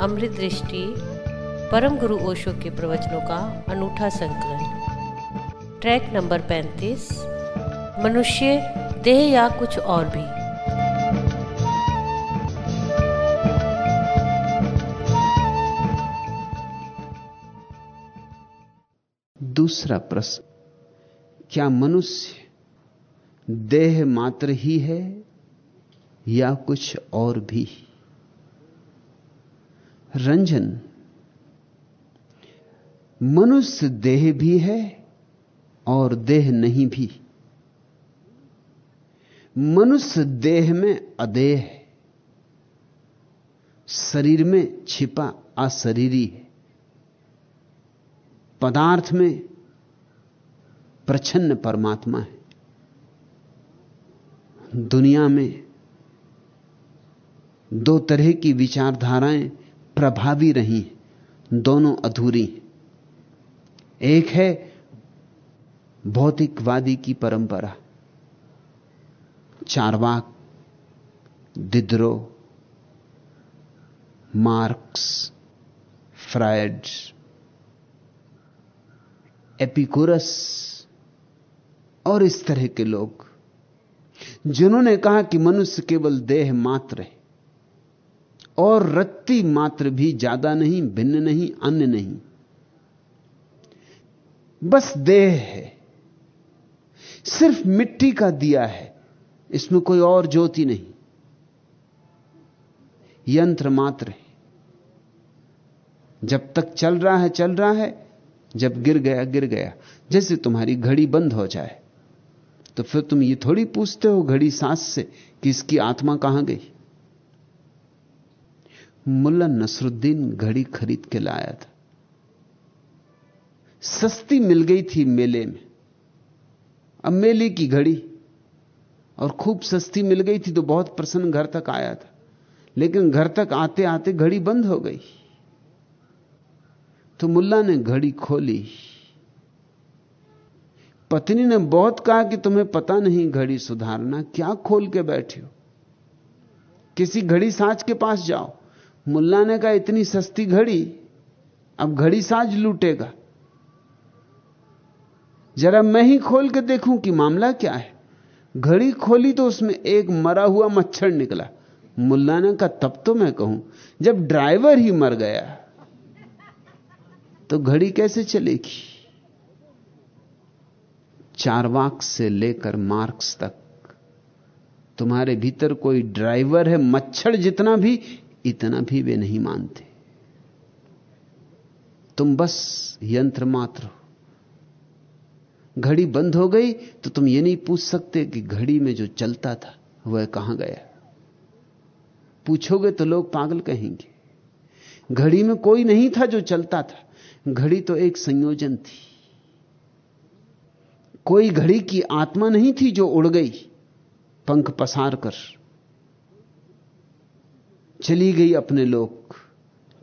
अमृत दृष्टि परम गुरु ओशो के प्रवचनों का अनूठा संकलन। ट्रैक नंबर 35 मनुष्य, देह या कुछ और भी। दूसरा प्रश्न, क्या मनुष्य देह मात्र ही है या कुछ और भी? रंजन। मनुष्य देह भी है और देह नहीं भी। मनुष्य देह में अदेह है। शरीर में छिपा अशरीरी है। पदार्थ में प्रछन्न परमात्मा है। दुनिया में दो तरह की विचारधाराएँ प्रभावी रही, दोनों अधूरी। एक है भौतिकवादी की परंपरा। Charvaka Diderot Marx Freud Epicurus और इस तरह के लोग, जिन्होंने कहा कि मनुष्य केवल देह मात्र है। और रत्ती मात्र भी ज़्यादा नहीं, भिन्न नहीं, अन्य नहीं। बस देह है। सिर्फ़ मिट्टी का दिया है। इसमें कोई और ज्योति नहीं। यंत्र मात्र है। जब तक चल रहा है, चल रहा है। जब गिर गया गिर गया। जैसे तुम्हारी घड़ी बंद हो जाए तो फिर तुम ये थोड़ी पूछते हो घड़ी सांस से कि इसकी आत्मा कहाँ गई? मुल्ला नसरुद्दीन घड़ी खरीद के लाया था। सस्ती मिल गई थी मेले में। अब मेले की घड़ी और खूब सस्ती मिल गई थी तो बहुत प्रसन्न घर तक आया था। लेकिन घर तक आते आते घड़ी बंद हो गई। तो मुल्ला ने घड़ी खोली। पत्नी ने बहुत कहा कि तुम्हें पता नहीं घड़ी सुधारना, क्या खोल के बैठे हो? किसी घड़ी साज के पास जाओ। मुल्ला ने कहा, इतनी सस्ती घड़ी, अब घड़ी साज लूटेगा। जरा मैं ही खोल के देखूँ कि मामला क्या है। घड़ी खोली तो उसमें एक मरा हुआ मच्छर निकला। मुल्ला ने कहा, तब तो मैं कहूँ, जब ड्राइवर ही मर गया तो घड़ी कैसे चलेगी? चारवाक से लेकर मार्क्स तक, तुम्हारे भीतर कोई ड्राइवर है, मच्छर जितना भी इतना भी वे नहीं मानते। तुम बस यंत्र मात्र हो। घड़ी बंद हो गई तो तुम ये नहीं पूछ सकते कि घड़ी में जो चलता था, वह कहाँ गया। पूछोगे तो लोग पागल कहेंगे। घड़ी में कोई नहीं था जो चलता था। घड़ी तो एक संयोजन थी। कोई घड़ी की आत्मा नहीं थी जो उड़ गई, पंख पसार कर। चली गई अपने लोग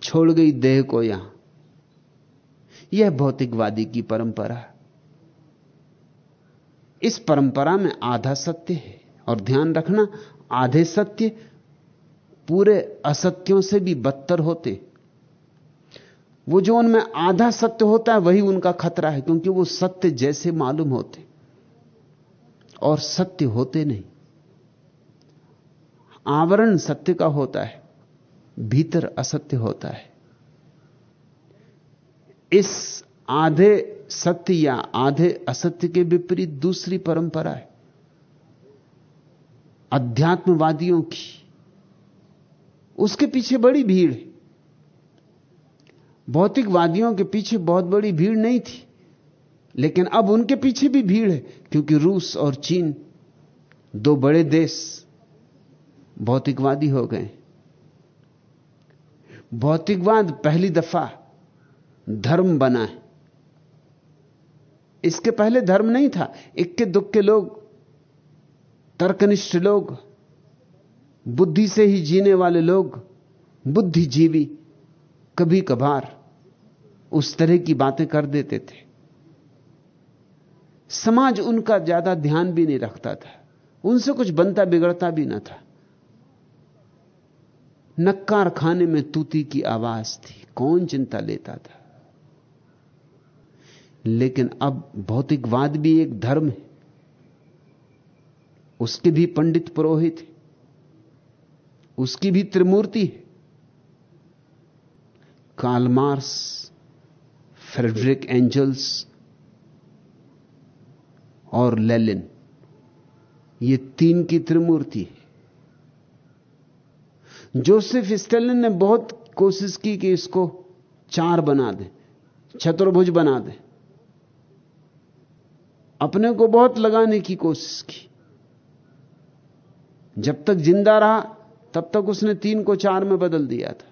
छोड़ गई देह को यहाँ। यह भौतिकवादी की परंपरा इस परंपरा में आधा सत्य है, और ध्यान रखना, आधे सत्य पूरे असत्यों से भी बदतर होते वो जो उनमें आधा सत्य होता है, वही उनका खतरा है, क्योंकि वो सत्य जैसे मालूम होते और सत्य होते नहीं। आवरण सत्य का होता है। भीतर असत्य होता है। इस आधे सत्य या आधे असत्य के विपरीत दूसरी परंपरा है। अध्यात्मवादियों की। उसके पीछे बड़ी भीड़ है। भौतिकवादियों के पीछे बहुत बड़ी भीड़ नहीं थी, लेकिन अब उनके पीछे भी भीड़ है, क्योंकि रूस और चीन, दो बड़े देश, भौतिकवादी हो गए। भौतिकवाद पहली दफ़ा धर्म बना है। इसके पहले धर्म नहीं था। इक्के दुक्के लोग, तर्कनिष्ठ लोग, बुद्धि से ही जीने वाले लोग, बुद्धिजीवी, कभी कभार उस तरह की बातें कर देते थे। समाज उनका ज़्यादा ध्यान भी नहीं रखता था। उनसे कुछ बनता बिगड़ता भी ना था। नक्कार खाने में तूती की आवाज़ थी। कौन चिंता लेता था? लेकिन अब भौतिकवाद भी एक धर्म है। उसके भी पंडित पुरोहित है। उसकी भी त्रिमूर्ति है। कालमार्स फ्रेडरिक एंजल्स और लेलिन ये तीन की त्रिमूर्ति है। जोसेफ स्टेलिन ने बहुत कोशिश की कि इसको चार बना दे चतुर्भुज बना दे। अपने को बहुत लगाने की कोशिश की। जब तक ज़िंदा रहा, तब तक उसने तीन को चार में बदल दिया था।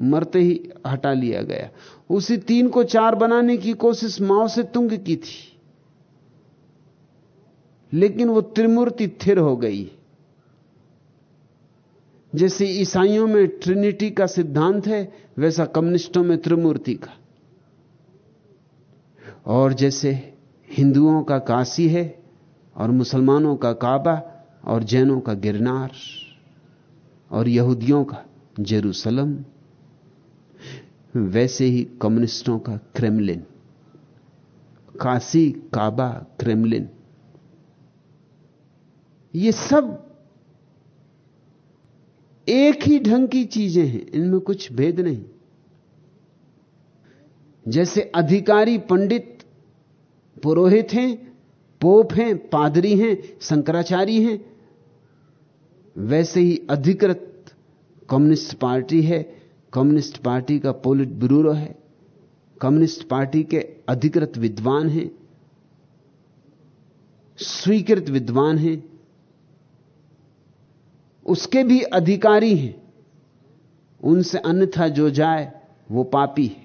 मरते ही हटा लिया गया। उसी तीन को चार बनाने की कोशिश माओ से तुंग की थी। लेकिन वो त्रिमूर्ति थिर हो गई। जैसे ईसाइयों में ट्रिनिटी का सिद्धांत है, वैसा कम्युनिस्टों में त्रिमूर्ति का। और जैसे हिंदुओं का काशी है, और मुसलमानों का काबा, और जैनों का गिरनार, और यहूदियों का जेरूसलम, वैसे ही कम्युनिस्टों का क्रेमलिन, काशी, काबा, क्रेमलिन। ये सब एक ही ढंग की चीज़ें हैं, इनमें कुछ भेद नहीं। जैसे अधिकारी पंडित पुरोहित हैं, पोप हैं, पादरी हैं, शंकराचार्य हैं, वैसे ही अधिकृत कम्युनिस्ट पार्टी है। कम्युनिस्ट पार्टी का पोलिट ब्यूरो है। कम्युनिस्ट पार्टी के अधिकृत विद्वान हैं, स्वीकृत विद्वान हैं उसके भी अधिकारी हैं। उनसे अन्यथा जो जाए, वो पापी है।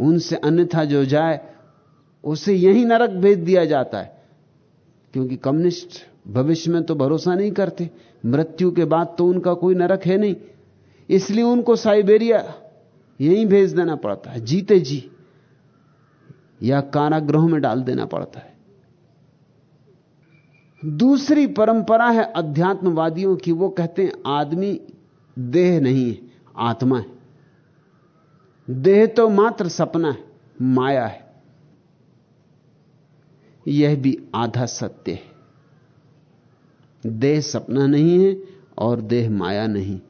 उनसे अन्यथा जो जाए, उसे यही नरक भेज दिया जाता है। क्योंकि कम्युनिस्ट भविष्य में तो भरोसा नहीं करते। मृत्यु के बाद तो उनका कोई नरक है नहीं। इसलिए उनको साइबेरिया यहीं भेज देना पड़ता है। जीते जी। या कारागृह में डाल देना पड़ता है। दूसरी परंपरा है अध्यात्मवादियों की, वो कहते हैं, आदमी देह नहीं है, आत्मा है। देह तो मात्र सपना है, माया है। यह भी आधा सत्य है। देह सपना नहीं है और देह माया नहीं।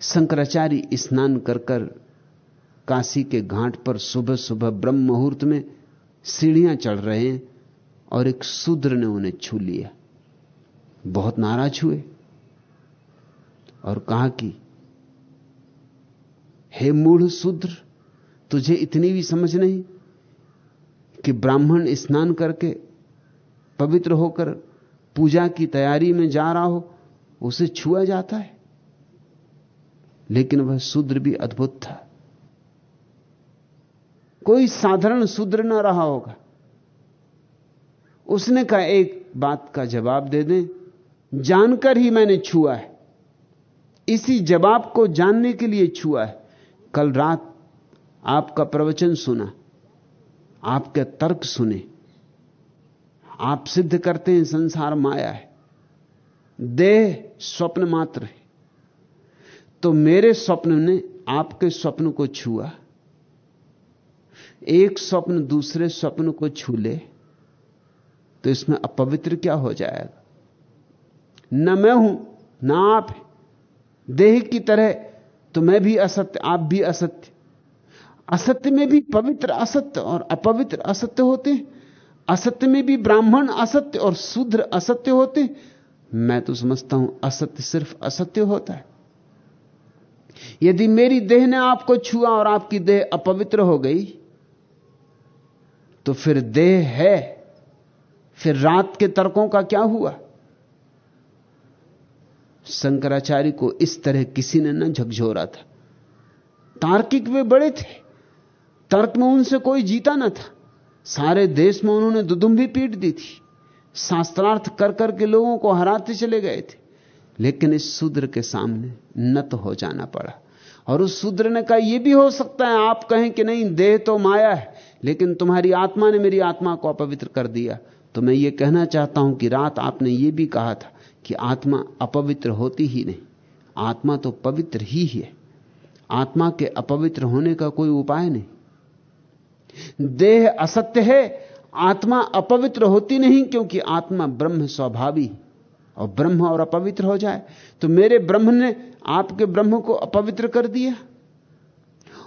शंकराचार्य स्नान कर कर काशी के घाट पर सुबह सुबह ब्रह्म मुहूर्त में सीढ़ियाँ चढ़ रहे हैं। और एक शूद्र ने उन्हें छू लिया। बहुत नाराज़ हुए और कहा कि, हे मूढ़ शूद्र, तुझे इतनी भी समझ नहीं कि ब्राह्मण स्नान करके पवित्र होकर पूजा की तैयारी में जा रहा हो, उसे छुआ जाता है? लेकिन वह शूद्र भी अद्भुत था। कोई साधारण शूद्र ना रहा होगा। उसने कहा, एक बात का जवाब दे दें। जानकर ही मैंने छुआ है। इसी जवाब को जानने के लिए छुआ है। कल रात आपका प्रवचन सुना, आपके तर्क सुने। आप सिद्ध करते हैं, संसार माया है। देह स्वप्न मात्र है। तो मेरे स्वप्न ने आपके स्वप्न को छुआ। एक स्वप्न दूसरे स्वप्न को छू ले। तो इसमें अपवित्र क्या हो जाएगा? न मैं हूँ, ना आप देह की तरह तो मैं भी असत्य, आप भी असत्य। असत्य में भी पवित्र असत्य और अपवित्र असत्य होते हैं। असत्य में भी ब्राह्मण असत्य और शूद्र असत्य होते मैं तो समझता हूँ असत्य सिर्फ़ असत्य होता है। यदि मेरी देह ने आपको छुआ और आपकी देह अपवित्र हो गई तो फिर देह है। फिर रात के तर्कों का क्या हुआ? शंकराचार्य को इस तरह किसी ने न झकझोरा था। तार्किक वे बड़े थे। तर्क में उनसे कोई जीता न था। सारे देश में उन्होंने दुदुम भी पीट दी थी। शास्त्रार्थ कर करके लोगों को हराते चले गए थे। लेकिन इस शूद्र के सामने नत हो जाना पड़ा। और उस शूद्र ने कहा यह भी हो सकता है, आप कहें कि नहीं, देह तो माया है, लेकिन तुम्हारी आत्मा ने मेरी आत्मा को अपवित्र कर दिया। तो मैं ये कहना चाहता हूँ कि रात आपने ये भी कहा था कि आत्मा अपवित्र होती ही नहीं, आत्मा तो पवित्र ही है आत्मा के अपवित्र होने का कोई उपाय नहीं। देह असत्य है, आत्मा अपवित्र होती नहीं क्योंकि आत्मा ब्रह्म स्वभावी और ब्रह्म और अपवित्र हो जाए तो मेरे ब्रह्म ने आपके ब्रह्म को अपवित्र कर दिया।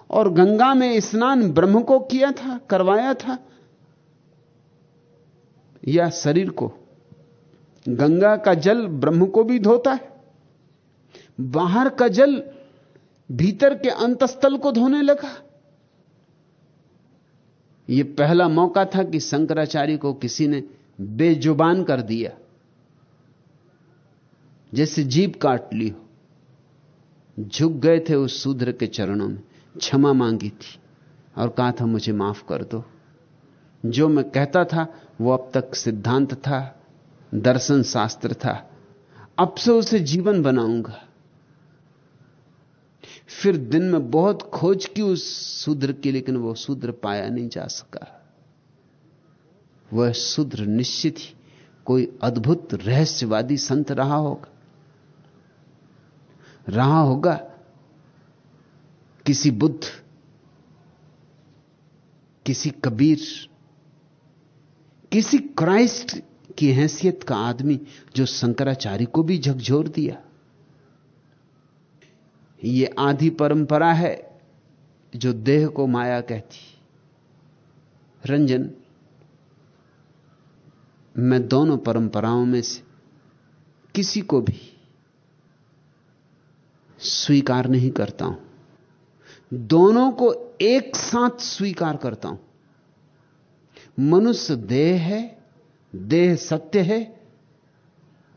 और गंगा में स्नान ब्रह्म को किया था, करवाया था या शरीर को। गंगा का जल ब्रह्म को भी धोता है। बाहर का जल भीतर के अंतस्थल को धोने लगा। यह पहला मौका था कि शंकराचार्य को किसी ने बेजुबान कर दिया। जैसे जीप काट ली हो। झुक गए थे उस शूद्र के चरणों में। क्षमा मांगी थी और कहा था, मुझे माफ़ कर दो। जो मैं कहता था, वो अब तक सिद्धांत था, दर्शन शास्त्र था। अब से उसे जीवन बनाऊँगा। फिर दिन में बहुत खोज की उस शूद्र की, लेकिन वो शूद्र पाया नहीं जा सका। वह शूद्र निश्चित ही कोई अद्भुत रहस्यवादी संत रहा होगा। रहा होगा किसी बुद्ध, किसी कबीर किसी क्राइस्ट की हैसियत का आदमी जो शंकराचार्य को भी झकझोर दिया। ये आधी परंपरा है जो देह को माया कहती। रंजन, मैं दोनों परंपराओं में से किसी को भी स्वीकार नहीं करता हूँ। दोनों को एक साथ स्वीकार करता हूँ। मनुष्य देह है, देह सत्य है,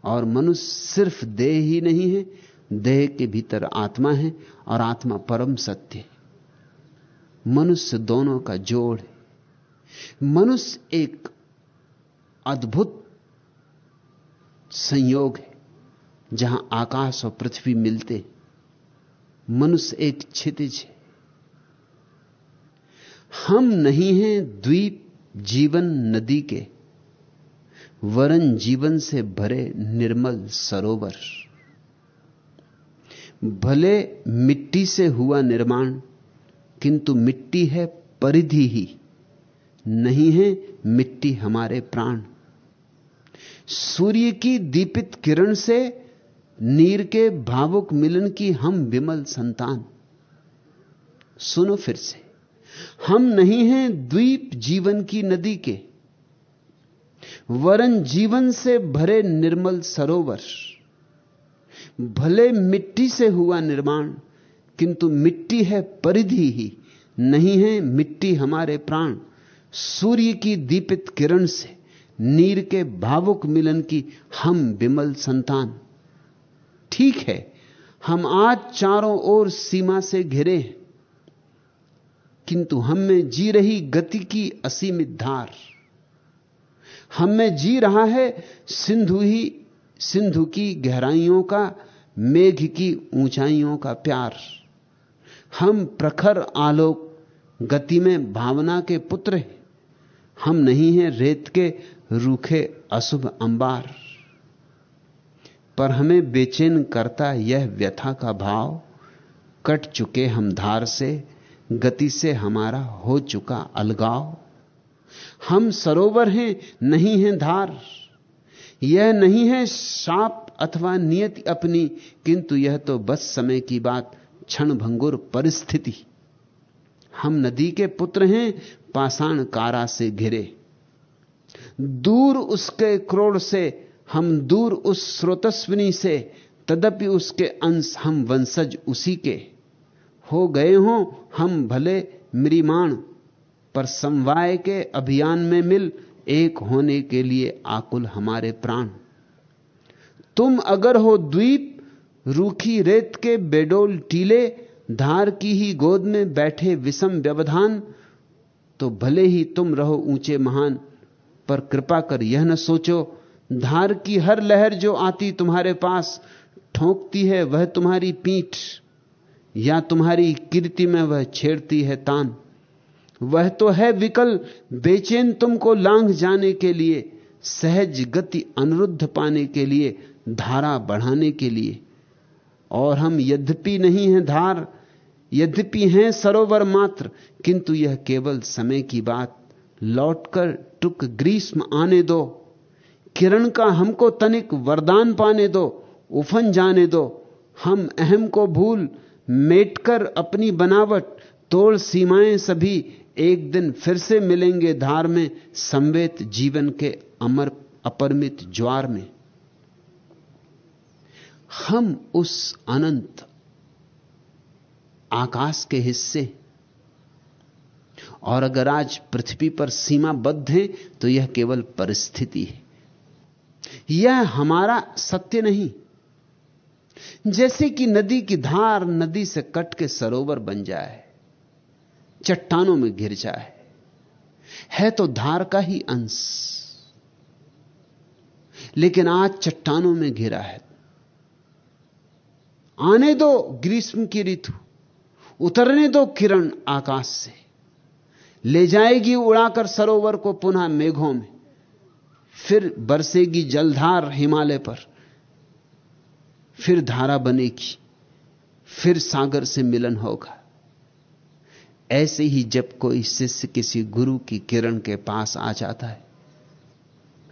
और मनुष्य सिर्फ़ देह ही नहीं है, देह के भीतर आत्मा है, और आत्मा परम सत्य है। मनुष्य दोनों का जोड़ है। मनुष्य एक अद्भुत संयोग है, जहाँ आकाश और पृथ्वी मिलते मनुष्य एक क्षितिज है। हम नहीं हैं द्वीप जीवन नदी के, वरन जीवन से भरे निर्मल सरोवर। भले मिट्टी से हुआ निर्माण, किंतु मिट्टी है परिधि ही। नहीं है मिट्टी हमारे प्राण। सूर्य की दीपित किरण से नीर के भावुक मिलन की हम विमल संतान। सुनो फिर से। हम नहीं हैं द्वीप जीवन की नदी के। वरन जीवन से भरे निर्मल सरोवर। भले मिट्टी से हुआ निर्माण, किंतु मिट्टी है परिधि ही, नहीं है मिट्टी हमारे प्राण। सूर्य की दीपित किरण से, नीर के भावुक मिलन की हम विमल संतान। ठीक है, हम आज चारों ओर सीमा से घिरे हैं। किंतु हम में जी रही गति की असीमित धार। हम में जी रहा है सिंधु ही, सिंधु की गहराइयों का, मेघ की ऊंचाइयों का प्यार। हम प्रखर आलोक, गति में भावना के पुत्र हैं। हम नहीं हैं रेत के रूखे अशुभ अंबार। पर हमें बेचैन करता यह व्यथा का भाव, कट चुके हम धार से गति से हमारा हो चुका अलगाव। हम सरोवर हैं, नहीं हैं धार। यह नहीं है साप अथवा नियति अपनी, किंतु यह तो बस समय की बात, क्षण भंगुर परिस्थिति। हम नदी के पुत्र हैं, पाषाण कारा से घिरे। दूर उसके क्रोड़ से, हम दूर उस स्रोतस्विनी से, तदपि उसके अंश हम वंशज उसी के। हो गए हों, हम भले मृिमाण पर समवाय के अभियान में मिल, एक होने के लिए आकुल हमारे प्राण। तुम अगर हो द्वीप, रूखी रेत के बेडोल टीले, धार की ही गोद में बैठे विषम व्यवधान तो भले ही तुम रहो ऊँचे महान, पर कृपा कर यह न सोचो, धार की हर लहर जो आती तुम्हारे पास, ठोंकती है वह तुम्हारी पीठ। या तुम्हारी कीर्ति में वह छेड़ती है तान? वह तो है विकल, बेचैन तुमको लांघ जाने के लिए, सहज गति अनुरुद्ध पाने के लिए, धारा बढ़ाने के लिए। और हम यद्यपि नहीं हैं धार, यद्यपि हैं सरोवर मात्र, किंतु यह केवल समय की बात। लौटकर टुक ग्रीष्म आने दो, किरण का हमको तनिक वरदान पाने दो, उफन जाने दो। हम अहम को भूल मेटकर अपनी बनावट, तोड़ सीमाएँ सभी एक दिन फिर से मिलेंगे धार में, संवेत जीवन के अमर अपरमित ज्वार में। हम उस अनंत आकाश के हिस्से और अगर आज पृथ्वी पर सीमाबद्ध है तो यह केवल परिस्थिति है। यह हमारा सत्य नहीं जैसे कि नदी की धार नदी से कट के सरोवर बन जाए, चट्टानों में घिर जाए, है तो धार का ही अंश। लेकिन आज चट्टानों में घिरा है। आने दो ग्रीष्म की ऋतु, उतरने दो किरण आकाश से। ले जाएगी उड़ाकर सरोवर को पुनः मेघों में, फिर बरसेगी जलधार हिमालय पर। फिर धारा बनेगी, फिर सागर से मिलन होगा। ऐसे ही जब कोई शिष्य किसी गुरु की किरण के पास आ जाता है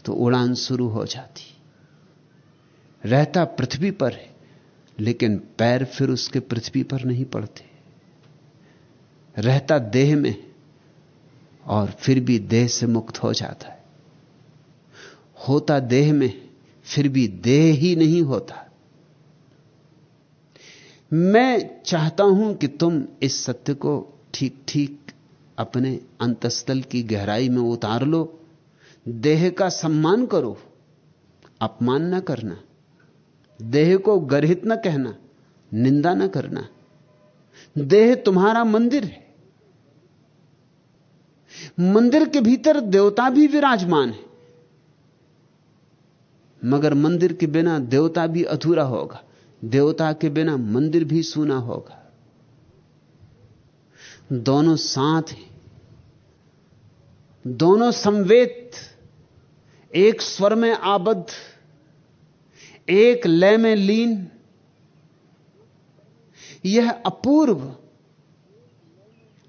तो उड़ान शुरू हो जाती। रहता पृथ्वी पर है, लेकिन पैर फिर उसके पृथ्वी पर नहीं पड़ते। रहता देह में और फिर भी देह से मुक्त हो जाता है। होता देह में फिर भी देह ही नहीं होता। मैं चाहता हूँ कि तुम इस सत्य को ठीक ठीक अपने अंतस्थल की गहराई में उतार लो। देह का सम्मान करो, अपमान न करना। देह को गर्हित न कहना, निंदा न करना। देह तुम्हारा मंदिर है। मंदिर के भीतर देवता भी विराजमान है। मगर मंदिर के बिना देवता भी अधूरा होगा। देवता के बिना मंदिर भी सूना होगा। दोनों साथ हैं। दोनों संवेद एक स्वर में आबद्ध, एक लय में लीन। यह अपूर्व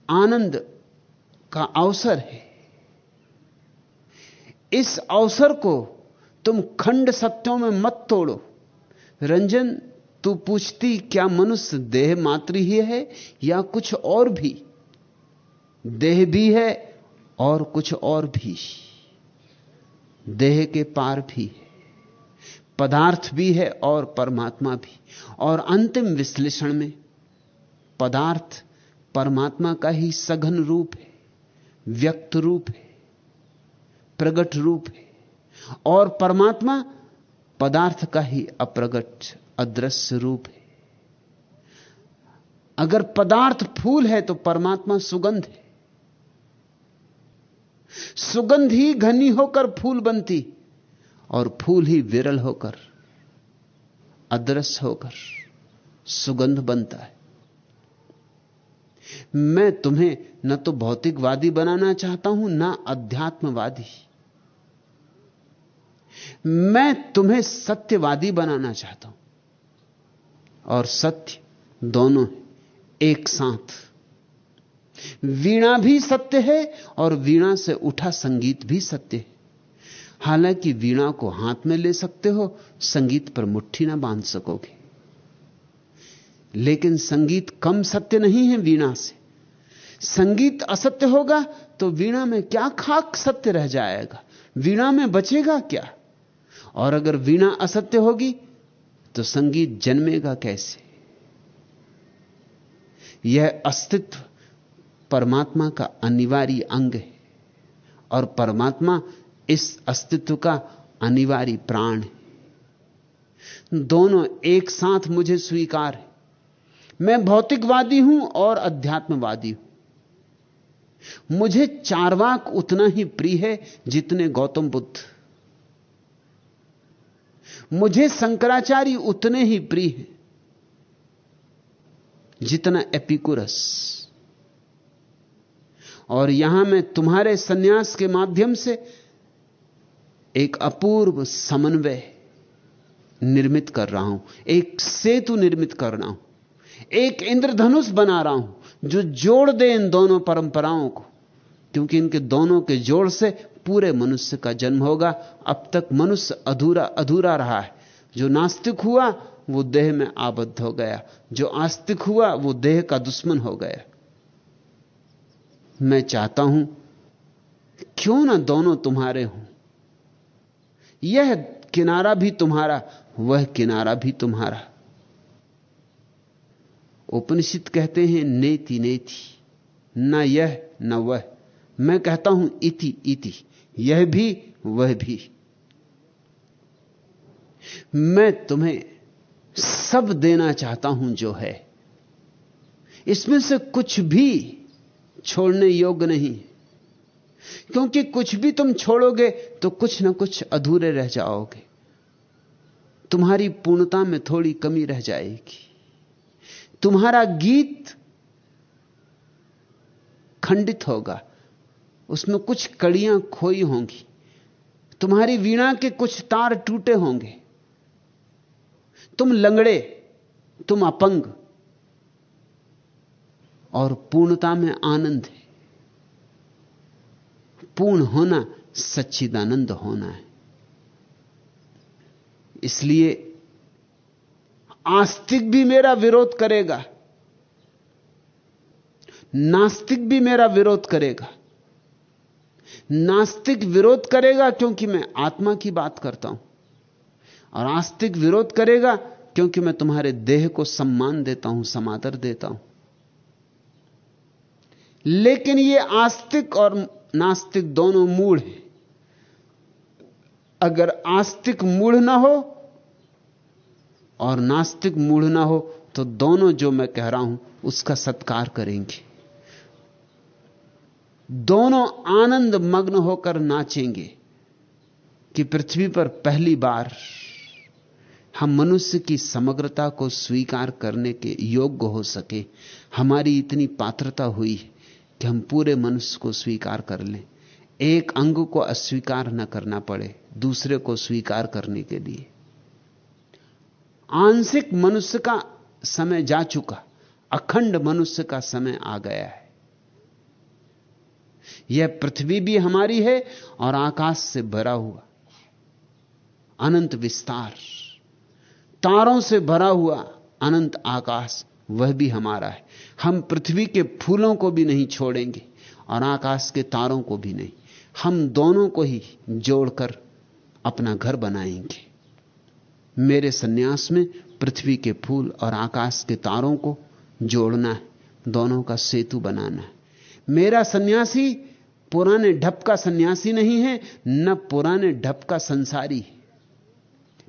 आनंद का अवसर है। इस अवसर को तुम खंड सत्यों में मत तोड़ो। रंजन तू पूछती, क्या मनुष्य देह मात्र ही है या कुछ और भी? देह भी है और कुछ और भी। देह के पार भी है, पदार्थ भी है और परमात्मा भी। और अंतिम विश्लेषण में, पदार्थ परमात्मा का ही सघन रूप है, व्यक्त रूप है, प्रगट रूप है। और परमात्मा पदार्थ का ही अप्रगट अदृश्य रूप है। अगर पदार्थ फूल है तो परमात्मा सुगंध है। सुगंध ही घनी होकर फूल बनती और फूल ही विरल होकर, अदृश्य होकर सुगंध बनता है। मैं तुम्हें न तो भौतिकवादी बनाना चाहता हूँ, ना अध्यात्मवादी। मैं तुम्हें सत्यवादी बनाना चाहता हूँ। और सत्य दोनों एक साथ। वीणा भी सत्य है और वीणा से उठा संगीत भी सत्य है। हालाँकि वीणा को हाथ में ले सकते हो, संगीत पर मुट्ठी ना बाँध सकोगे। लेकिन संगीत कम सत्य नहीं है वीणा से। संगीत असत्य होगा तो वीणा में क्या खाक सत्य रह जाएगा? वीणा में बचेगा क्या? और अगर वीणा असत्य होगी तो संगीत जन्मेगा कैसे? यह अस्तित्व परमात्मा का अनिवार्य अंग है और परमात्मा इस अस्तित्व का अनिवार्य प्राण है। दोनों एक साथ मुझे स्वीकार है। मैं भौतिकवादी हूँ और अध्यात्मवादी हूँ। मुझे चारवाक उतना ही प्रिय है जितने गौतम बुद्ध। मुझे शंकराचार्य उतने ही प्रिय हैं, जितना एपिकुरस। और यहाँ मैं तुम्हारे सन्यास के माध्यम से एक अपूर्व समन्वय निर्मित कर रहा हूँ, एक सेतु निर्मित कर रहा हूँ, एक इंद्रधनुष बना रहा हूँ, जो जोड़ दे इन दोनों परंपराओं को, क्योंकि इनके दोनों के जोड़ से पूरे मनुष्य का जन्म होगा। अब तक मनुष्य अधूरा अधूरा रहा है। जो नास्तिक हुआ, वो देह में आबद्ध हो गया। जो आस्तिक हुआ, वो देह का दुश्मन हो गया। मैं चाहता हूँ, क्यों ना दोनों तुम्हारे हों? यह किनारा भी तुम्हारा, वह किनारा भी तुम्हारा। उपनिषद कहते हैं, नेति नेति। न यह, न वह। मैं कहता हूँ इति इति। यह भी, वह भी। मैं तुम्हें सब देना चाहता हूँ जो है। इसमें से कुछ भी छोड़ने योग्य नहीं। क्योंकि कुछ भी तुम छोड़ोगे तो कुछ ना कुछ अधूरे रह जाओगे। तुम्हारी पूर्णता में थोड़ी कमी रह जाएगी। तुम्हारा गीत खंडित होगा। उसमें कुछ कड़ियाँ खोई होंगी। तुम्हारी वीणा के कुछ तार टूटे होंगे। तुम लंगड़े, तुम अपंग। और पूर्णता में आनंद है। पूर्ण होना सच्चिदानंद होना है। इसलिए आस्तिक भी मेरा विरोध करेगा। नास्तिक भी मेरा विरोध करेगा। नास्तिक विरोध करेगा क्योंकि मैं आत्मा की बात करता हूँ। और आस्तिक विरोध करेगा क्योंकि मैं तुम्हारे देह को सम्मान देता हूँ, समादर देता हूँ। लेकिन ये आस्तिक और नास्तिक दोनों मूढ़ हैं। अगर आस्तिक मूढ़ ना हो और नास्तिक मूढ़ ना हो तो दोनों जो मैं कह रहा हूँ, उसका सत्कार करेंगे। दोनों आनंद मग्न होकर नाचेंगे कि पृथ्वी पर पहली बार हम मनुष्य की समग्रता को स्वीकार करने के योग्य हो सके। हमारी इतनी पात्रता हुई कि हम पूरे मनुष्य को स्वीकार कर लें। एक अंग को अस्वीकार न करना पड़े, दूसरे को स्वीकार करने के लिए। आंशिक मनुष्य का समय जा चुका, अखंड मनुष्य का समय आ गया है। यह पृथ्वी भी हमारी है और आकाश से भरा हुआ। अनंत विस्तार। तारों से भरा हुआ अनंत आकाश, वह भी हमारा है। हम पृथ्वी के फूलों को भी नहीं छोड़ेंगे और आकाश के तारों को भी नहीं। हम दोनों को ही जोड़कर अपना घर बनाएँगे। मेरे सन्यास में पृथ्वी के फूल और आकाश के तारों को जोड़ना है, दोनों का सेतु बनाना है। मेरा सन्यासी पुराने ढप का सन्यासी नहीं है, न पुराने ढप का संसारी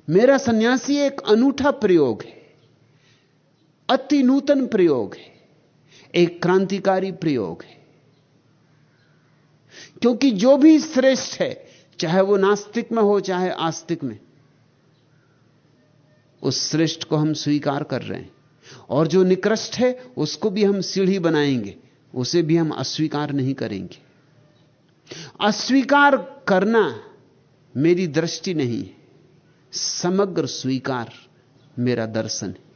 मेरा सन्यासी एक अनूठा प्रयोग है, अति नूतन प्रयोग है, एक क्रांतिकारी प्रयोग है। क्योंकि जो भी श्रेष्ठ है, चाहे वो नास्तिक में हो, चाहे आस्तिक में, उस श्रेष्ठ को हम स्वीकार कर रहे हैं। और जो निकृष्ट है, उसको भी हम सीढ़ी बनाएँगे। उसे भी हम अस्वीकार नहीं करेंगे। अस्वीकार करना मेरी दृष्टि नहीं समग्र स्वीकार मेरा दर्शन है।